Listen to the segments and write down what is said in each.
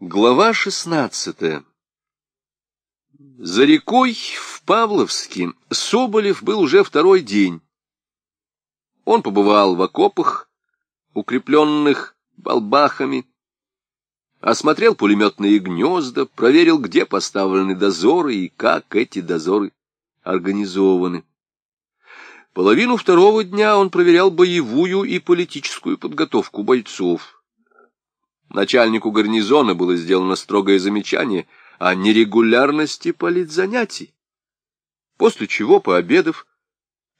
Глава шестнадцатая За рекой в Павловске Соболев был уже второй день. Он побывал в окопах, укрепленных балбахами, осмотрел пулеметные гнезда, проверил, где поставлены дозоры и как эти дозоры организованы. Половину второго дня он проверял боевую и политическую подготовку бойцов. Начальнику гарнизона было сделано строгое замечание о нерегулярности политзанятий. После чего, пообедав,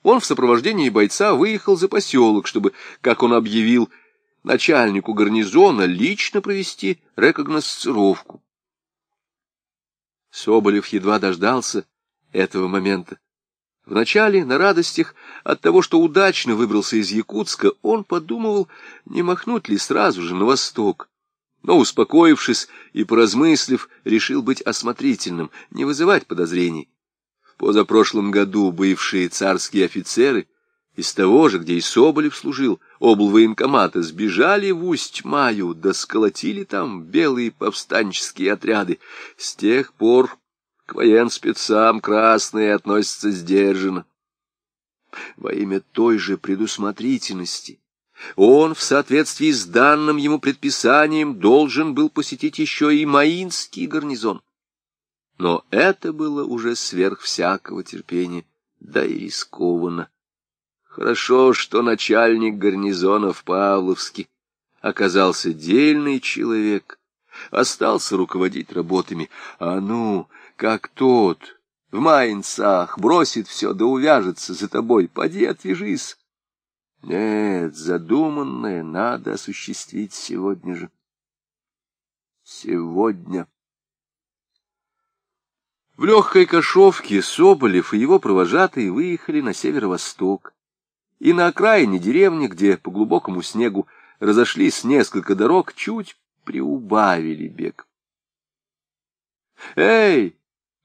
он в сопровождении бойца выехал за поселок, чтобы, как он объявил, начальнику гарнизона лично провести рекогносцировку. Соболев едва дождался этого момента. Вначале, на радостях от того, что удачно выбрался из Якутска, он подумывал, не махнуть ли сразу же на восток но, успокоившись и поразмыслив, решил быть осмотрительным, не вызывать подозрений. В позапрошлом году бывшие царские офицеры из того же, где и Соболев служил, облвоенкомата, сбежали в Усть-Маю, да сколотили там белые повстанческие отряды. С тех пор к военспецам красные относятся сдержанно. Во имя той же предусмотрительности он, в соответствии с данным ему предписанием, должен был посетить еще и Маинский гарнизон. Но это было уже сверх всякого терпения, да и рискованно. Хорошо, что начальник гарнизона в Павловске оказался дельный человек, остался руководить работами, а ну, как тот в Майнцах бросит все да увяжется за тобой, поди отвяжись. Нет, задуманное надо осуществить сегодня же. Сегодня. В легкой кошовке Соболев и его провожатые выехали на северо-восток. И на окраине деревни, где по глубокому снегу разошлись несколько дорог, чуть приубавили бег. «Эй,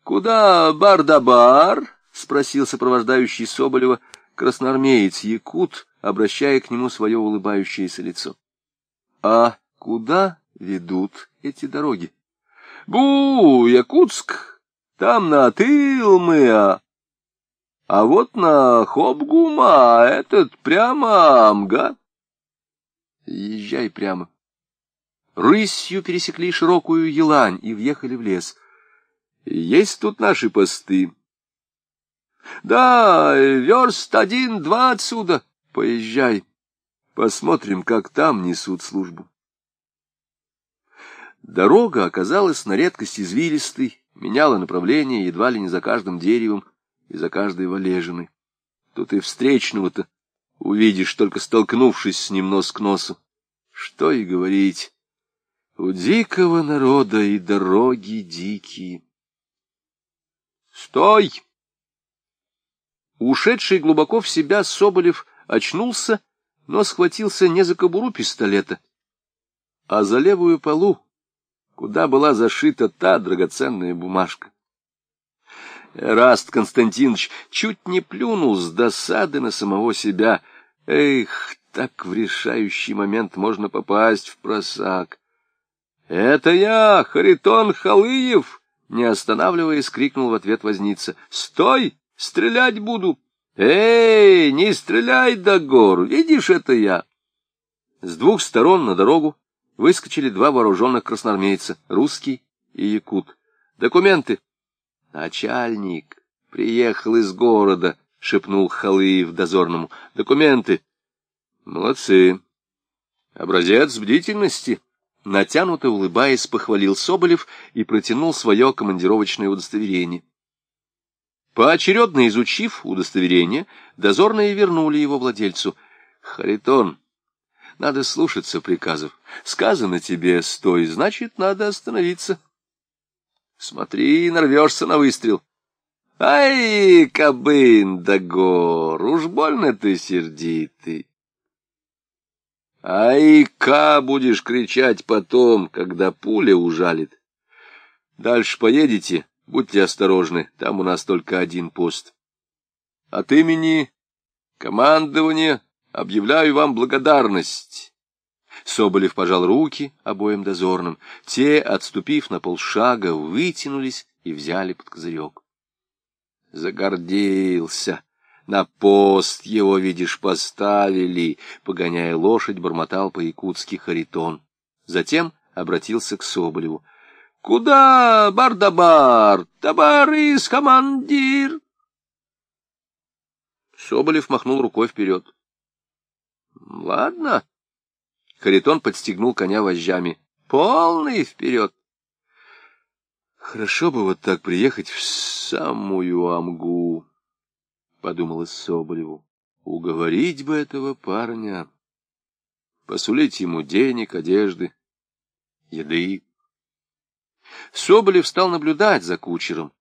куда бар-да-бар?» — спросил сопровождающий Соболева красноармеец-якут, обращая к нему свое улыбающееся лицо. — А куда ведут эти дороги? — Бу, Якутск, там на Тылмыа. А вот на Хобгума этот прямо Амга. Езжай прямо. Рысью пересекли широкую елань и въехали в лес. Есть тут наши посты. Да, верст один-два отсюда. Поезжай, посмотрим, как там несут службу. Дорога оказалась на редкость извилистой, меняла направление едва ли не за каждым деревом и за каждой валежиной. Тут и встречного-то увидишь, только столкнувшись с ним нос к носу. Что и говорить, у дикого народа и дороги дикие. «Стой!» Ушедший глубоко в себя Соболев очнулся, но схватился не за кобуру пистолета, а за левую полу, куда была зашита та драгоценная бумажка. Раст Константинович чуть не плюнул с досады на самого себя. Эх, так в решающий момент можно попасть в просак. — Это я, Харитон Халыев! — не останавливаясь, крикнул в ответ возница. — Стой! Стрелять буду! «Эй, не стреляй до гор! Видишь, это я!» С двух сторон на дорогу выскочили два вооруженных красноармейца, русский и якут. «Документы!» «Начальник приехал из города», — шепнул Халыев дозорному. «Документы!» «Молодцы! Образец бдительности!» Натянуто улыбаясь, похвалил Соболев и протянул свое командировочное удостоверение. Поочередно изучив удостоверение, дозорные вернули его владельцу. «Харитон, надо слушаться приказов. Сказано тебе, стой, значит, надо остановиться. Смотри, нарвешься на выстрел. Ай, кабын да гор, уж больно ты сердитый. Ай-ка будешь кричать потом, когда пуля ужалит. Дальше поедете, Будьте осторожны, там у нас только один пост. От имени командования объявляю вам благодарность. Соболев пожал руки обоим дозорным. Те, отступив на полшага, вытянулись и взяли под козырек. Загордился. На пост его, видишь, поставили, погоняя лошадь, бормотал по-якутски Харитон. Затем обратился к Соболеву. — Куда, бардабар, табарис, командир? Соболев махнул рукой вперед. — Ладно. Харитон подстегнул коня вожжами. — Полный вперед. Хорошо бы вот так приехать в самую Амгу, — подумалось Соболеву. Уговорить бы этого парня, посулить ему денег, одежды, еды. Соболев стал наблюдать за кучером.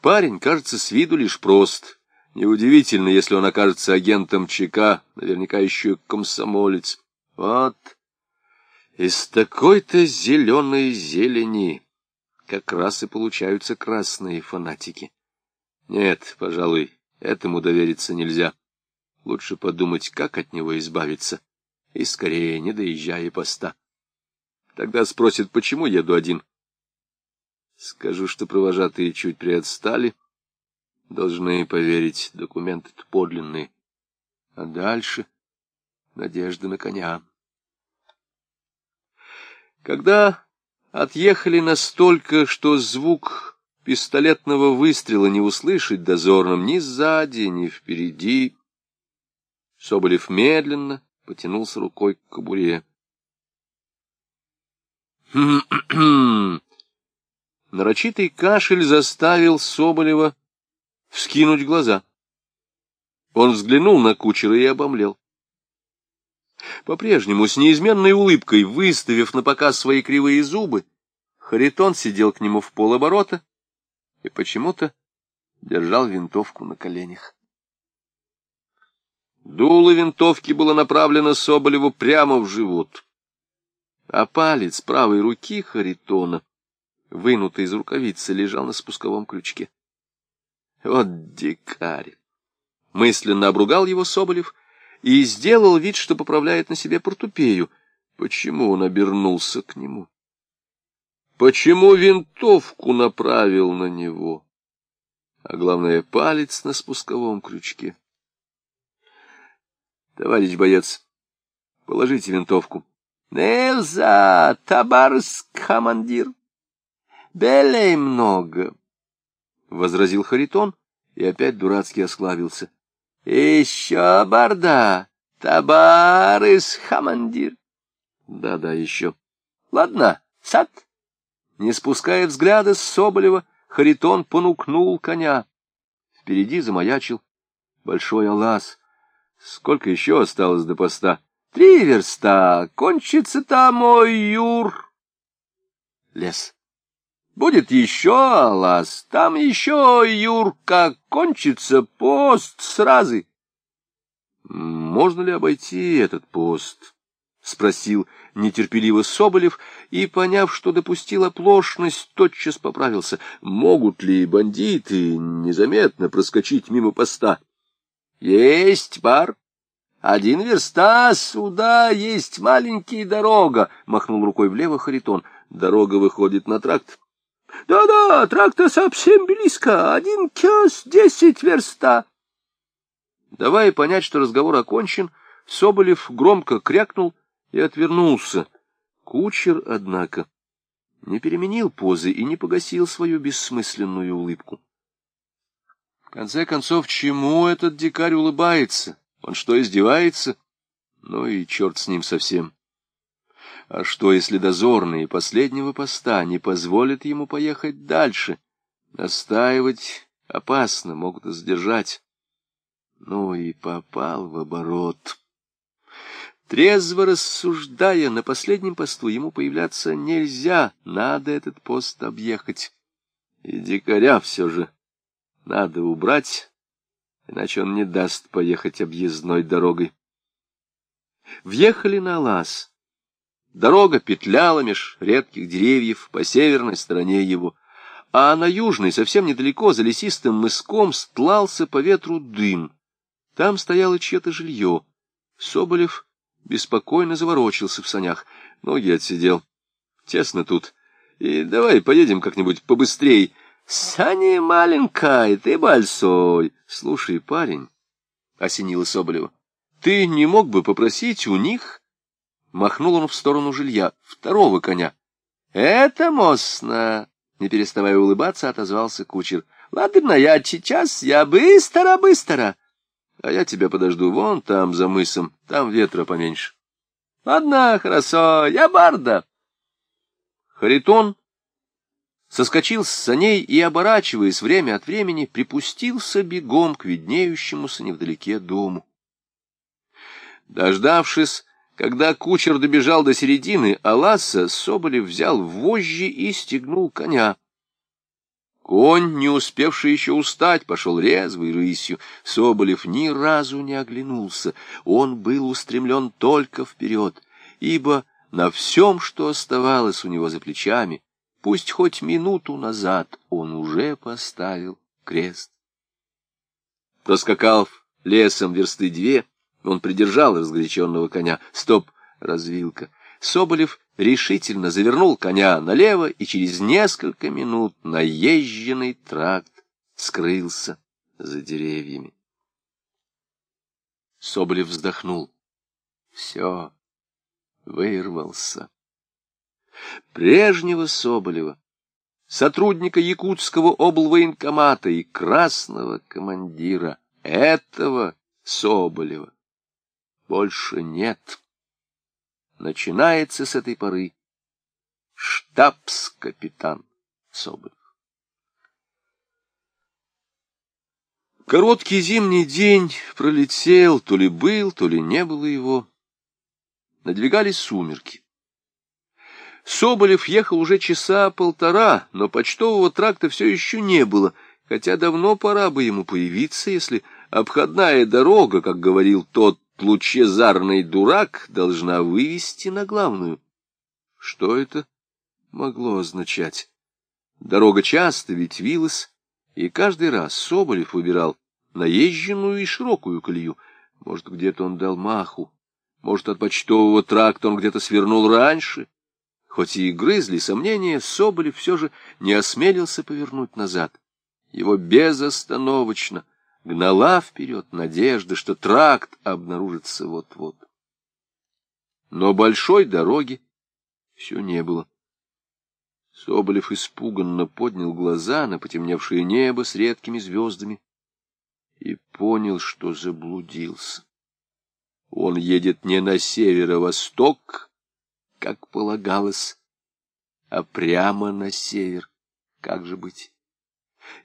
Парень, кажется, с виду лишь прост. Неудивительно, если он окажется агентом ЧК, наверняка еще комсомолец. Вот, из такой-то зеленой зелени как раз и получаются красные фанатики. Нет, пожалуй, этому довериться нельзя. Лучше подумать, как от него избавиться, и скорее, не доезжая поста. Тогда спросят, почему еду один. Скажу, что провожатые чуть приотстали. Должны поверить, документы-то подлинные. А дальше надежда на коня. Когда Отъехали настолько, что звук пистолетного выстрела не услышать дозорным ни сзади, ни впереди. Соболев медленно потянулся рукой к кобуре. Нарочитый кашель заставил Соболева вскинуть глаза. Он взглянул на кучера и обомлел. По-прежнему, с неизменной улыбкой, выставив на показ свои кривые зубы, Харитон сидел к нему в полоборота и почему-то держал винтовку на коленях. Дуло винтовки было направлено Соболеву прямо в живот, а палец правой руки Харитона, вынутый из рукавицы, лежал на спусковом крючке. Вот дикарь! Мысленно обругал его Соболев и сделал вид, что поправляет на себе портупею. Почему он обернулся к нему? Почему винтовку направил на него? А главное, палец на спусковом крючке. Товарищ боец, положите винтовку. Нельзя, табарс, командир. Белей много, — возразил Харитон и опять дурацки осклавился. Еще барда, табарыс, хамандир. Да-да, еще. Ладно, сад. Не спуская взгляда с Соболева, Харитон понукнул коня. Впереди замаячил большой алаз. Сколько еще осталось до поста? Три верста. Кончится там, мой Юр. Лес. Будет еще лаз, там еще, Юрка, кончится пост сразу. Можно ли обойти этот пост? — спросил нетерпеливо Соболев, и, поняв, что допустил оплошность, тотчас поправился. Могут ли бандиты незаметно проскочить мимо поста? — Есть, бар. Один верста, сюда есть маленькая дорога, — махнул рукой влево Харитон. Дорога выходит на тракт. Да-да, тракта совсем близко, один час десять верста. Давая понять, что разговор окончен, Соболев громко крякнул и отвернулся. Кучер, однако, не переменил позы и не погасил свою бессмысленную улыбку. В конце концов, чему этот дикарь улыбается? Он что, издевается? Ну и черт с ним совсем. А что, если дозорные последнего поста не позволят ему поехать дальше? Настаивать опасно, могут задержать. Ну и попал в оборот. Трезво рассуждая, на последнем посту ему появляться нельзя, надо этот пост объехать. И дикаря все же надо убрать, иначе он не даст поехать объездной дорогой. Въехали на лаз. Дорога петляла меж редких деревьев по северной стороне его, а на южной, совсем недалеко, за лесистым мыском, стлался по ветру дым. Там стояло чье-то жилье. Соболев беспокойно заворочился в санях. Ноги отсидел. Тесно тут. И давай поедем как-нибудь побыстрей. Сани маленькая, ты большой. Слушай, парень, — осенила Соболева, — ты не мог бы попросить у них... Махнул он в сторону жилья, второго коня. — Это мосно! — не переставая улыбаться, отозвался кучер. — Ладно, я сейчас, я быстро-быстро. А я тебя подожду вон там, за мысом, там ветра поменьше. — Ладно, хорошо, я барда. Харитон соскочил с саней и, оборачиваясь время от времени, припустился бегом к виднеющемуся невдалеке дому. Дождавшись, когда кучер добежал до середины Аласа, Соболев взял вожжи и стегнул коня. Конь, не успевший еще устать, пошел резвой рысью. Соболев ни разу не оглянулся. Он был устремлен только вперед, ибо на всем, что оставалось у него за плечами, пусть хоть минуту назад он уже поставил крест. Проскакав лесом версты две, он придержал разгоряченного коня. Стоп, развилка. Соболев решительно завернул коня налево, и через несколько минут наезженный тракт скрылся за деревьями. Соболев вздохнул. Все вырвался. Прежнего Соболева, сотрудника Якутского облвоенкомата и красного командира, этого Соболева больше нет. Начинается с этой поры штабс-капитан Соболев. Короткий зимний день пролетел, то ли был, то ли не было его надвигались сумерки. Соболев ехал уже часа полтора, но почтового тракта все еще не было, хотя давно пора бы ему появиться, если обходная дорога, как говорил тот лучезарный дурак, должна вывести на главную. Что это могло означать? Дорога часто ветвилась, и каждый раз Соболев выбирал наезженную и широкую колею. Может, где-то он дал маху, может, от почтового тракта он где-то свернул раньше. Хоть и грызли сомнения, Соболев все же не осмелился повернуть назад. Его безостановочно гнала вперед надежда, что тракт обнаружится вот-вот. Но большой дороги все не было. Соболев испуганно поднял глаза на потемневшее небо с редкими звездами и понял, что заблудился. Он едет не на северо-восток, как полагалось, а прямо на север. Как же быть?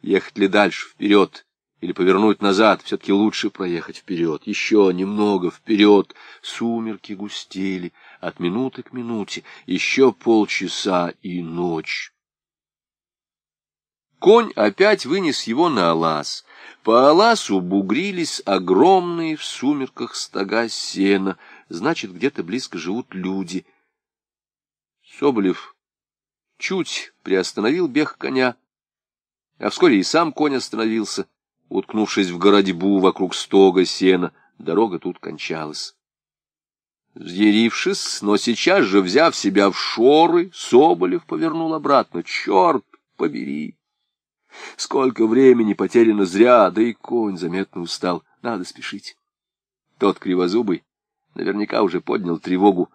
Ехать ли дальше, вперед, или повернуть назад? Все-таки лучше проехать вперед, еще немного вперед. Сумерки густели от минуты к минуте, еще полчаса и ночь. Конь опять вынес его на Алас. По Аласу бугрились огромные в сумерках стога сена. Значит, где-то близко живут люди. Соболев чуть приостановил бег коня, а вскоре и сам конь остановился, уткнувшись в городьбу вокруг стога сена. Дорога тут кончалась. Взъярившись, но сейчас же, взяв себя в шоры, Соболев повернул обратно. Черт побери! Сколько времени потеряно зря, да и конь заметно устал. Надо спешить. Тот кривозубый наверняка уже поднял тревогу,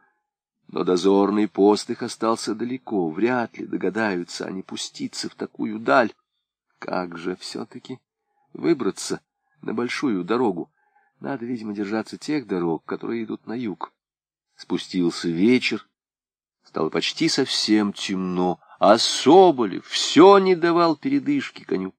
но дозорный пост их остался далеко, вряд ли догадаются они пуститься в такую даль. Как же все-таки выбраться на большую дорогу? Надо, видимо, держаться тех дорог, которые идут на юг. Спустился вечер, стало почти совсем темно, а Соболев все не давал передышки коню.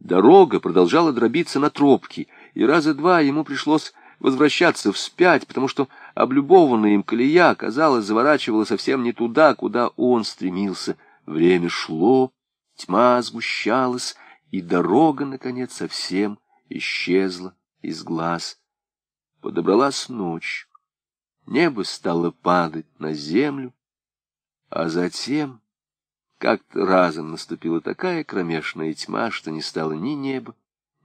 Дорога продолжала дробиться на тропки, и раза два ему пришлось возвращаться вспять, потому что облюбованная им колея, казалось, заворачивала совсем не туда, куда он стремился. Время шло, тьма сгущалась, и дорога, наконец, совсем исчезла из глаз. Подобралась ночь. Небо стало падать на землю, а затем как-то разом наступила такая кромешная тьма, что не стало ни неба,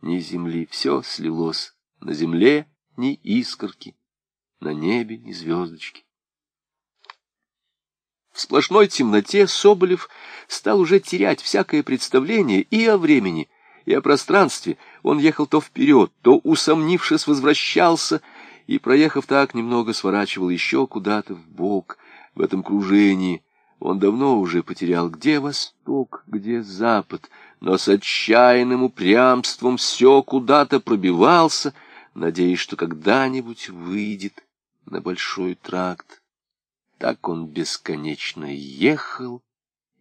ни земли. Все слилось. На земле ни искорки, на небе ни звездочки. В сплошной темноте Соболев стал уже терять всякое представление и о времени, и о пространстве. Он ехал то вперед, то, усомнившись, возвращался, и, проехав так, немного сворачивал еще куда-то в бок в этом кружении. Он давно уже потерял, где восток, где запад, но с отчаянным упрямством все куда-то пробивался, надеясь, что когда-нибудь выйдет на большой тракт. Так он бесконечно ехал,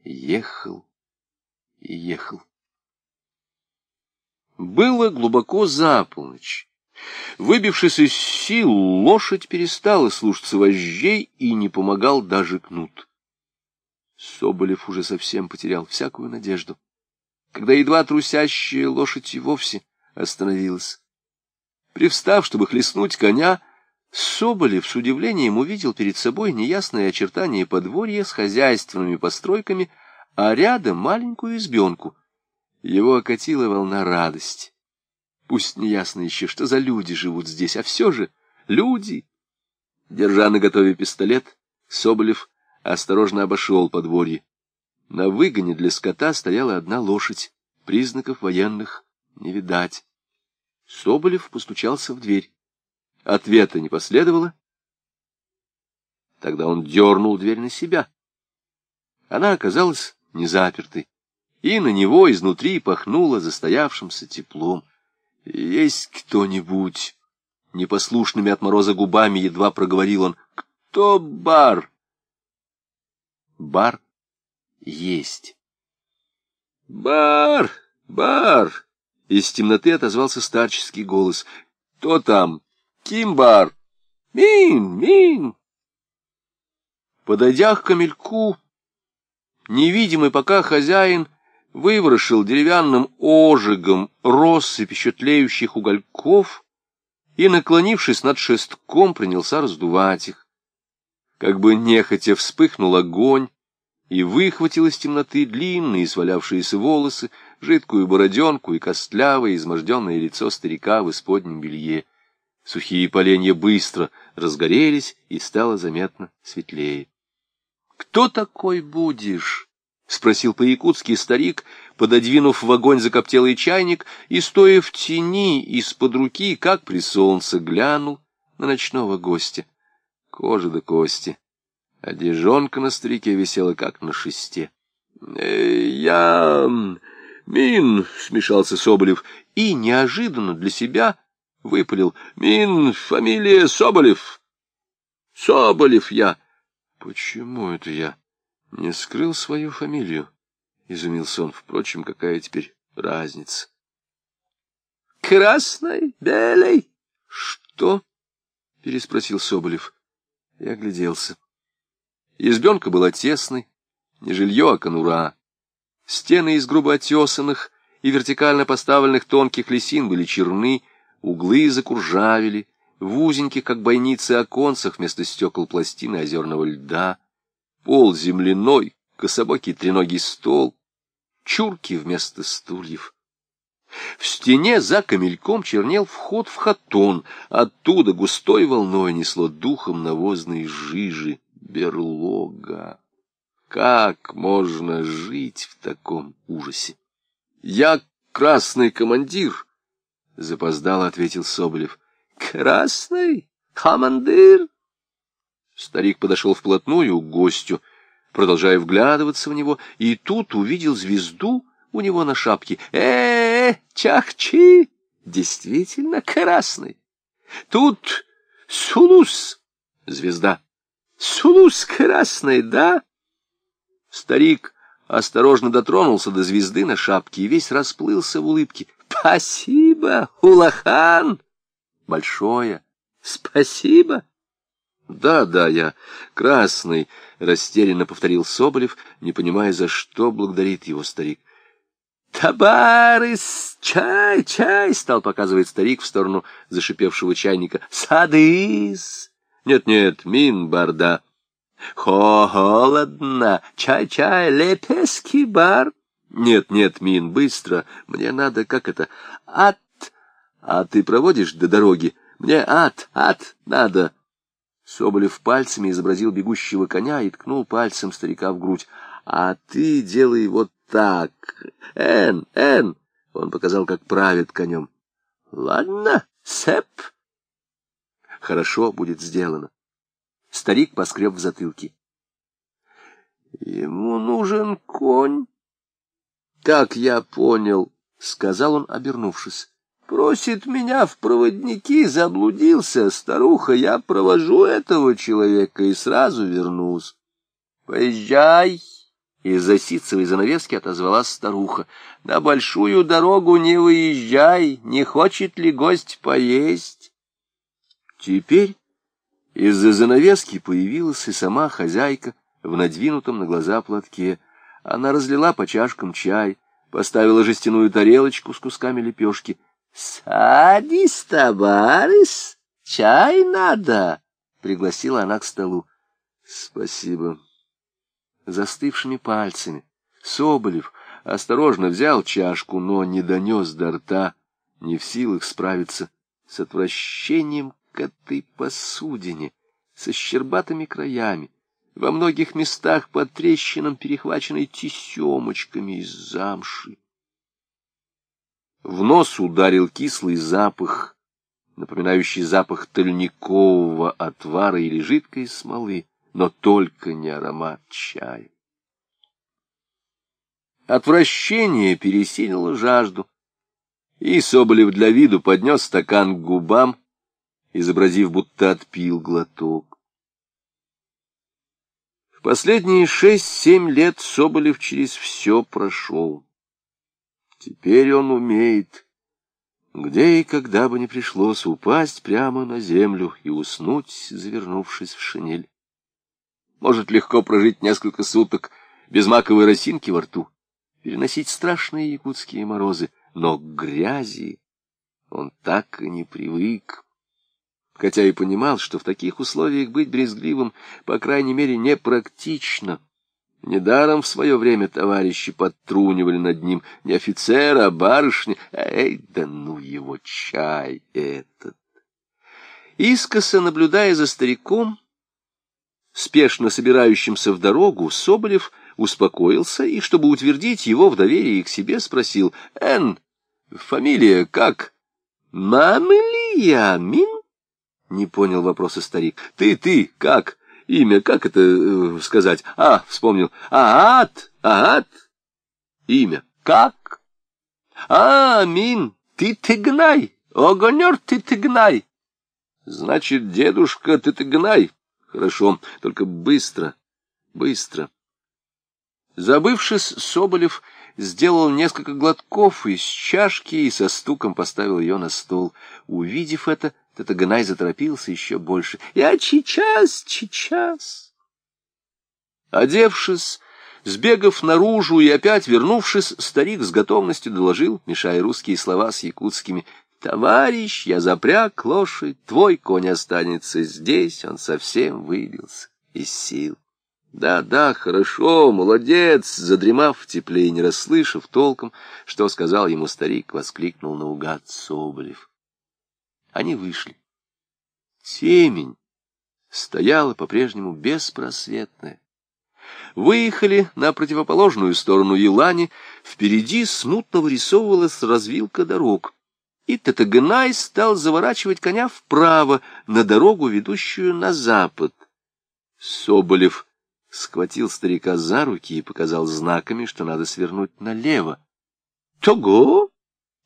ехал и ехал. Было глубоко за полночь. Выбившись из сил, лошадь перестала слушаться вожжей и не помогал даже кнут. Соболев уже совсем потерял всякую надежду, когда едва трусящая лошадь и вовсе остановилась. Привстав, чтобы хлестнуть коня, Соболев с удивлением увидел перед собой неясное очертание подворья с хозяйственными постройками, а рядом маленькую избенку. Его окатила волна радости. Пусть неясно еще, что за люди живут здесь, а все же люди. Держа наготове пистолет, Соболев осторожно обошел подворье. На выгоне для скота стояла одна лошадь, признаков военных не видать. Соболев постучался в дверь. Ответа не последовало. Тогда он дернул дверь на себя. Она оказалась не запертой, и на него изнутри пахнуло застоявшимся теплом. «Есть кто-нибудь?» Непослушными от мороза губами едва проговорил он. «Кто бар?» Бар есть. «Бар! Бар!» Из темноты отозвался старческий голос. «Кто там?» Кимбар! Мин! Мин!» Подойдя к камельку, невидимый пока хозяин выворошил деревянным ожигом россыпь тлеющих угольков и, наклонившись над шестком, принялся раздувать их. Как бы нехотя вспыхнул огонь, и выхватил из темноты длинные свалявшиеся волосы, жидкую бороденку и костлявое изможденное лицо старика в исподнем белье. Сухие поленья быстро разгорелись, и стало заметно светлее. — Кто такой будешь? — спросил по-якутски старик, пододвинув в огонь закоптелый чайник и, стоя в тени из-под руки, как при солнце, глянул на ночного гостя. Кожа до кости, одежонка на старике висела, как на шесте. «Э, — Я... Мин, — смешался Соболев, и неожиданно для себя выпалил. Мин, фамилия Соболев. Соболев я. Почему это я не скрыл свою фамилию? Изумился он. Впрочем, какая теперь разница? Красной, белой. Что? Переспросил Соболев. Я огляделся. Избенка была тесной, не жилье, а конура. Стены из грубо отесанных и вертикально поставленных тонких лесин были черны, Углы закуржавели, в узеньких, как бойницы, оконцах вместо стекол пластины озерного льда, пол земляной, кособокий треногий стол, чурки вместо стульев. В стене за камельком чернел вход в хатон, оттуда густой волной несло духом навозной жижи берлога. Как можно жить в таком ужасе? Я красный командир, — запоздало ответил Соболев. — Красный командир? Старик подошел вплотную к гостю, продолжая вглядываться в него, и тут увидел звезду у него на шапке. э э чахчи! Действительно красный. Тут Сулус, звезда. Сулус красный, да? Старик осторожно дотронулся до звезды на шапке и весь расплылся в улыбке. Спасибо, Улахан. Большое спасибо. Да, да, я красный, растерянно повторил Соболев, не понимая, за что благодарит его старик. Табарис, чай, чай, стал показывать старик в сторону зашипевшего чайника. Садыс. Нет-нет, мин барда. Холодно, чай-чай, лепеский бар. Нет, нет, Мин, быстро. Мне надо, как это, ад. А ты проводишь до дороги? Мне ад, ад надо. Соболев пальцами изобразил бегущего коня и ткнул пальцем старика в грудь. «А ты делай вот так. Эн, эн!» Он показал, как правит конем. «Ладно, сэп!» «Хорошо будет сделано». Старик поскреб в затылке. «Ему нужен конь». «Так я понял», — сказал он, обернувшись. Просит меня в проводники, заблудился, старуха, я провожу этого человека и сразу вернусь. Поезжай. Из-за ситцевой занавески отозвалась старуха. На большую дорогу не выезжай, не хочет ли гость поесть? Теперь из-за занавески появилась и сама хозяйка в надвинутом на глаза платке. Она разлила по чашкам чай, поставила жестяную тарелочку с кусками лепешки — «Садись, товарищ, чай надо!» — пригласила она к столу. «Спасибо». Застывшими пальцами Соболев осторожно взял чашку, но не донес до рта, не в силах справиться с отвращением к этой посудине, со щербатыми краями, во многих местах под трещинам, перехваченной тесемочками из замши. В нос ударил кислый запах, напоминающий запах тольникового отвара или жидкой смолы, но только не аромат чая. Отвращение пересилило жажду, и Соболев для виду поднес стакан к губам, изобразив, будто отпил глоток. Последние шесть-семь лет Соболев через все прошел. Теперь он умеет, где и когда бы не пришлось упасть прямо на землю и уснуть, завернувшись в шинель. Может легко прожить несколько суток без маковой росинки во рту, переносить страшные якутские морозы, но к грязи он так и не привык. Хотя и понимал, что в таких условиях быть брезгливым, по крайней мере, непрактично. Недаром в свое время товарищи подтрунивали над ним не офицера, а барышни. Эй, да ну его чай этот! Искоса, наблюдая за стариком, спешно собирающимся в дорогу, Соболев успокоился и, чтобы утвердить его в доверии к себе, спросил, «Эн, фамилия как?» «Мамильямин?» — не понял вопроса старик. «Ты, ты, как?» Имя, как это э, сказать? А, вспомнил. Аат, Аат. Имя. Как? А, Мин, ты ты гнай. Огонер ты ты гнай. Значит, дедушка, ты ты гнай. Хорошо, только быстро, быстро. Забывшись, Соболев сделал несколько глотков из чашки и со стуком поставил ее на стол. Увидев это, Татаганай заторопился еще больше. «Я сейчас, сейчас!» Одевшись, сбегав наружу и опять вернувшись, старик с готовностью доложил, мешая русские слова с якутскими. «Товарищ, я запряг лошадь, твой конь останется здесь, он совсем выбился из сил». «Да, да, хорошо, молодец!» Задремав в тепле и не расслышав толком, что сказал ему старик, воскликнул наугад Соболев. Они вышли. Темень стояла по-прежнему беспросветная. Выехали на противоположную сторону Елани, впереди смутно вырисовывалась развилка дорог, и Татагнай стал заворачивать коня вправо, на дорогу, ведущую на запад. Соболев схватил старика за руки и показал знаками, что надо свернуть налево. — Того?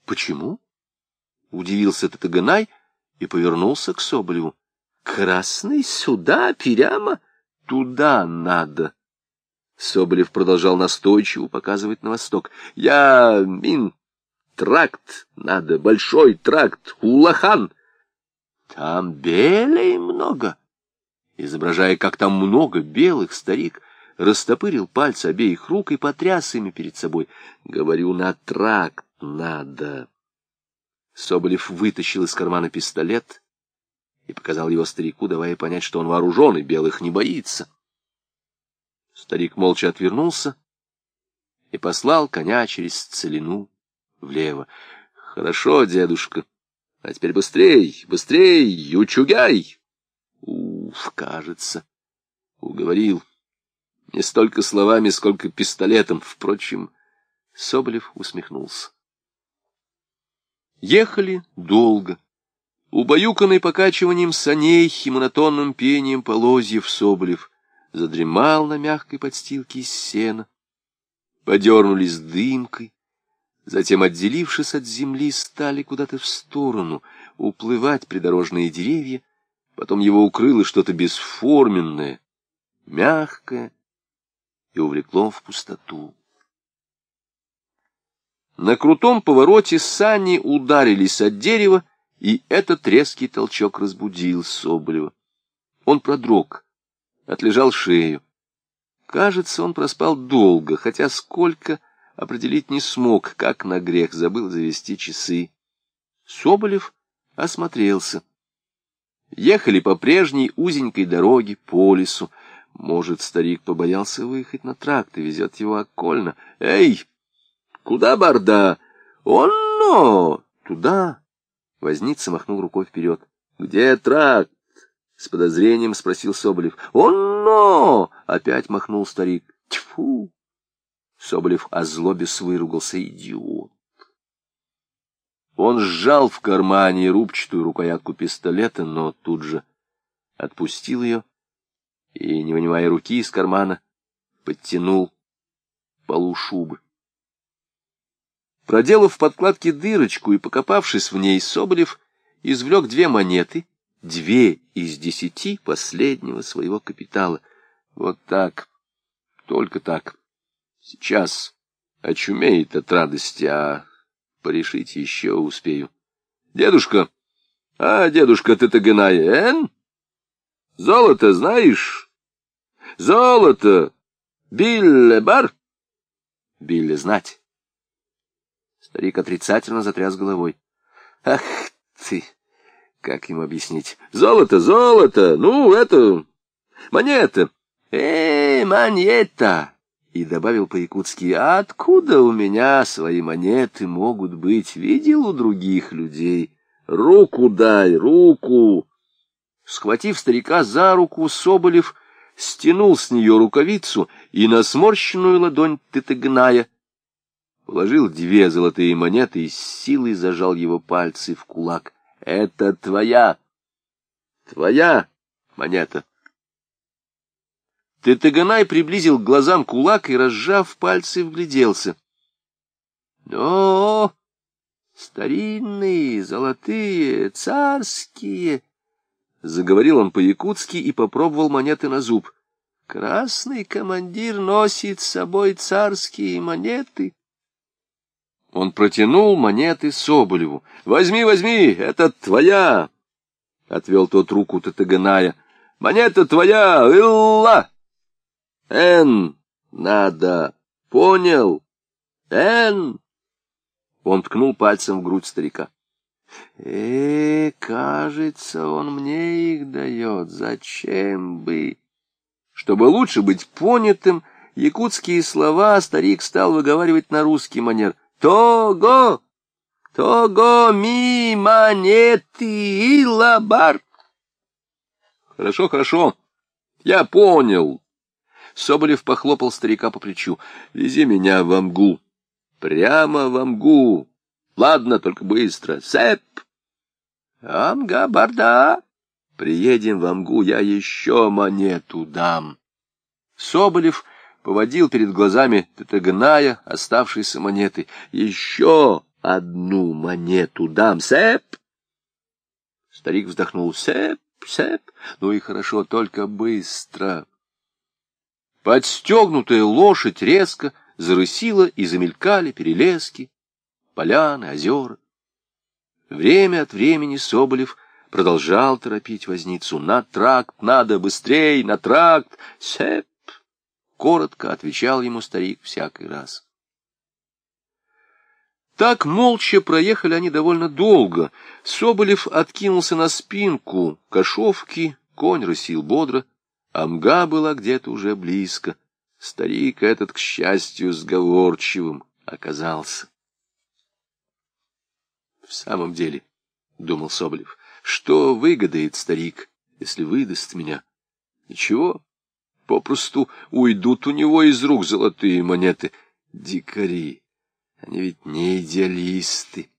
Почему? — удивился Татагнай, — и повернулся к Соболеву. — Красный сюда, прямо? Туда надо. Соболев продолжал настойчиво показывать на восток. — Я, мин, тракт надо, большой тракт, Улахан. Там белей много. Изображая, как там много белых, старик растопырил пальцы обеих рук и потряс ими перед собой. Говорю, на тракт надо. Соболев вытащил из кармана пистолет и показал его старику, давая понять, что он вооружен и белых не боится. Старик молча отвернулся и послал коня через целину влево. — Хорошо, дедушка. А теперь быстрей, быстрей, учугай! У, Уф, кажется, уговорил. Не столько словами, сколько пистолетом. Впрочем, Соболев усмехнулся. Ехали долго. Убаюканный покачиванием саней и монотонным пением полозьев Соболев задремал на мягкой подстилке из сена. Подернулись дымкой, затем, отделившись от земли, стали куда-то в сторону, уплывать придорожные деревья, потом его укрыло что-то бесформенное, мягкое, и увлекло в пустоту. На крутом повороте сани ударились от дерева, и этот резкий толчок разбудил Соболева. Он продрог, отлежал шею. Кажется, он проспал долго, хотя сколько определить не смог, как на грех забыл завести часы. Соболев осмотрелся. Ехали по прежней узенькой дороге по лесу. Может, старик побоялся выехать на тракт и везет его окольно. «Эй, куда борда? Он-но! Туда!» Возница махнул рукой вперед. «Где тракт?» — с подозрением спросил Соболев. «Он-но!» — опять махнул старик. «Тьфу!» Соболев озлобис выругался. «Идиот!» Он сжал в кармане рубчатую рукоятку пистолета, но тут же отпустил ее и, не вынимая руки из кармана, подтянул полу шубы. Проделав в подкладке дырочку и покопавшись в ней, Соболев извлек две монеты, две из десяти последнего своего капитала. Вот так, только так. Сейчас очумеет от радости, а порешить еще успею. Дедушка, а, дедушка, ты Таганая, эн? Золото знаешь? Золото! Билле бар? Билле знать. Старик отрицательно затряс головой. Ах ты! Как ему объяснить? Золото, золото! Ну, это... Монета! Эй, монета! И добавил по-якутски, а откуда у меня свои монеты могут быть? Видел у других людей? Руку дай, руку! Схватив старика за руку, Соболев стянул с нее рукавицу и на сморщенную ладонь Тытыгная положил две золотые монеты и с силой зажал его пальцы в кулак. — Это твоя, твоя монета. Тытыганай приблизил к глазам кулак и, разжав пальцы, вгляделся. — О, старинные, золотые, царские! — заговорил он по-якутски и попробовал монеты на зуб. — Красный командир носит с собой царские монеты. Он протянул монеты Соболеву. — Возьми, возьми, это твоя! — отвел тот руку Татаганая. — Монета твоя, Илла! — Эн, надо, понял? Эн! Он ткнул пальцем в грудь старика. Э, кажется, он мне их дает. Зачем бы? Чтобы лучше быть понятым, якутские слова старик стал выговаривать на русский манер. Того! Того ми монеты и лабар. Хорошо, хорошо. Я понял. Соболев похлопал старика по плечу. Вези меня в Амгу. Прямо в Амгу. Ладно, только быстро. Сэп! Амга-барда! Приедем в Амгу, я еще монету дам. Соболев поводил перед глазами Татагная оставшейся монеты. Еще одну монету дам. Сэп! Старик вздохнул. Сэп, сэп. Ну и хорошо, только быстро. Подстегнутая лошадь резко зарысила и замелькали перелески, поляны, озера. Время от времени Соболев продолжал торопить возницу. «На тракт надо, быстрей, на тракт! Сеп!» Коротко отвечал ему старик всякий раз. Так молча проехали они довольно долго. Соболев откинулся на спинку кошовки, конь рысил бодро, а мга была где-то уже близко. Старик этот, к счастью, сговорчивым оказался. В самом деле, — думал Соболев, — что выгодает старик если выдаст меня. Ничего, попросту уйдут у него из рук золотые монеты. Дикари, они ведь не идеалисты.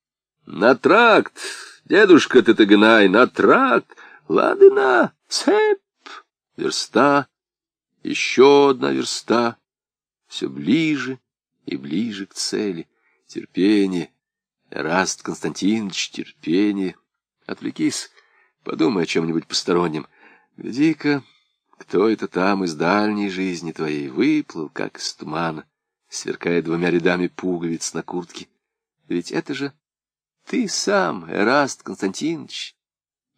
На тракт, дедушка Татагнай, на тракт, ладына, цепь, верста, еще одна верста, все ближе и ближе к цели. Терпение, Эраст Константинович, терпение. Отвлекись, подумай о чем-нибудь постороннем. Гляди-ка, кто это там из дальней жизни твоей выплыл, как из тумана, сверкая двумя рядами пуговиц на куртке. Ведь это же ты сам, Эраст Константинович,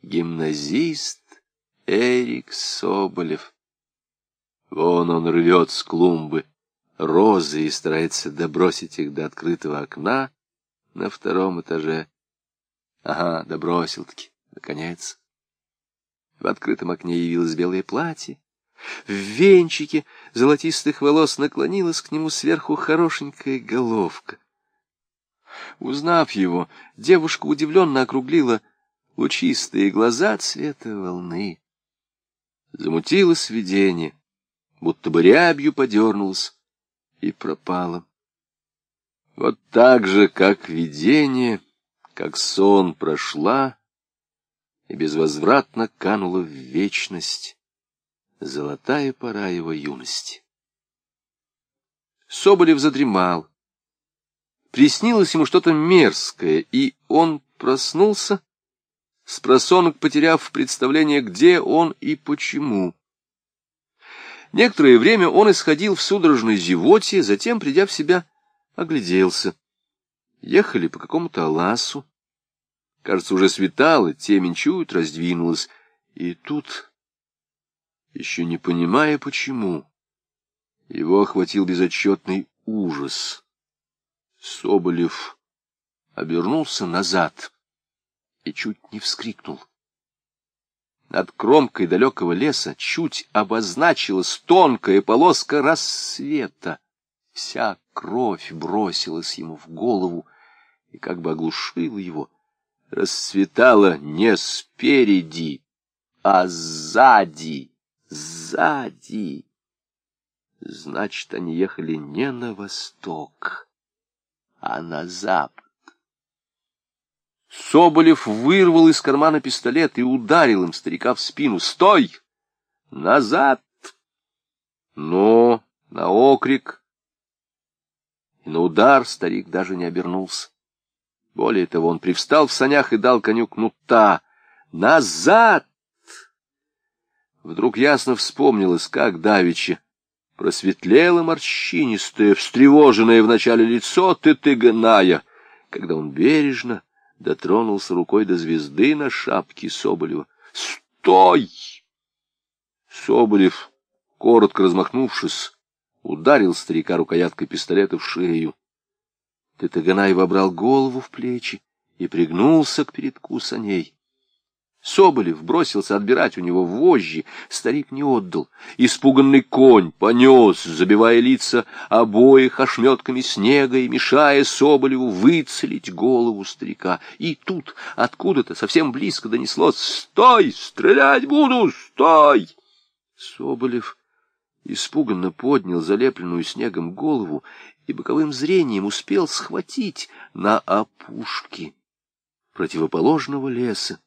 гимназист Эрик Соболев. Вон он рвет с клумбы розы и старается добросить их до открытого окна на втором этаже. Ага, добросил-таки, наконец. В открытом окне явилось белое платье. В венчике золотистых волос наклонилась к нему сверху хорошенькая головка. Узнав его, девушка удивленно округлила лучистые глаза цвета волны. Замутилось видение, будто бы рябью подернулось и пропала. Вот так же, как видение, как сон прошла и безвозвратно канула в вечность золотая пора его юности. Соболев задремал. Приснилось ему что-то мерзкое, и он проснулся, с просонок потеряв представление, где он и почему. Некоторое время он исходил в судорожной зевоте, затем, придя в себя, огляделся. Ехали по какому-то ласу. Кажется, уже светало, темень чуть раздвинулась. И тут, еще не понимая почему, его охватил безотчетный ужас. Соболев обернулся назад и чуть не вскрикнул. Над кромкой далекого леса чуть обозначилась тонкая полоска рассвета. Вся кровь бросилась ему в голову и как бы оглушила его. Расцветала не спереди, а сзади, сзади. Значит, они ехали не на восток, а на запад. Соболев вырвал из кармана пистолет и ударил им старика в спину. «Стой! Назад!» Но на окрик и на удар старик даже не обернулся. Более того, он привстал в санях и дал коню кнута. «Назад!» Вдруг ясно вспомнилось, как давеча просветлело морщинистое, встревоженное в начале лицо Тетыганая, когда он бережно дотронулся рукой до звезды на шапке Соболева. «Стой!» Соболев, коротко размахнувшись, ударил старика рукояткой пистолета в шею. Тетаганай вобрал голову в плечи и пригнулся к передку саней. Соболев бросился отбирать у него вожжи, старик не отдал. Испуганный конь понес, забивая лица обоих ошметками снега и мешая Соболеву выцелить голову старика. И тут откуда-то совсем близко донеслось «Стой! Стрелять буду! Стой!» Соболев испуганно поднял залепленную снегом голову и боковым зрением успел схватить на опушке противоположного леса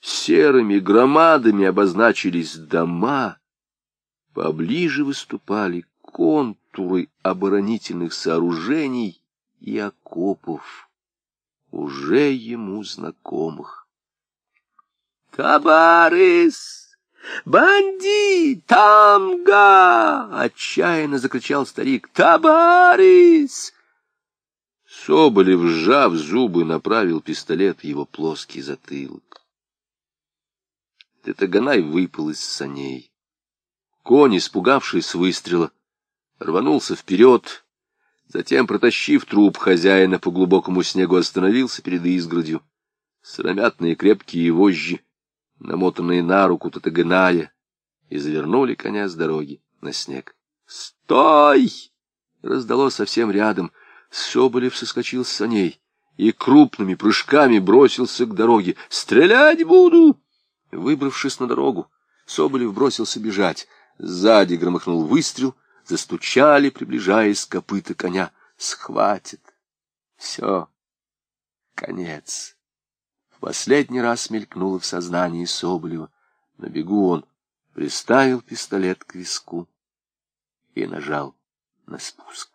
серыми громадами обозначились дома, поближе выступали контуры оборонительных сооружений и окопов, уже ему знакомых. «Табарис! Банди! Тамга!» — отчаянно закричал старик. «Табарис!» Соболев, сжав зубы, направил пистолет в его плоский затылок. Тетаганай выпал из саней. Конь, испугавшись выстрела, рванулся вперед, затем, протащив труп хозяина по глубокому снегу, остановился перед изгородью. Сыромятные крепкие вожжи, намотанные на руку Татаганая, и завернули коня с дороги на снег. «Стой!» — раздалось совсем рядом. Соболев соскочил с саней и крупными прыжками бросился к дороге. «Стрелять буду!» Выбравшись на дорогу, Соболев бросился бежать. Сзади громыхнул выстрел, застучали, приближаясь копыта коня. Схватит. Все. Конец. Последний раз мелькнуло в сознании Соболева. На бегу он приставил пистолет к виску и нажал на спуск.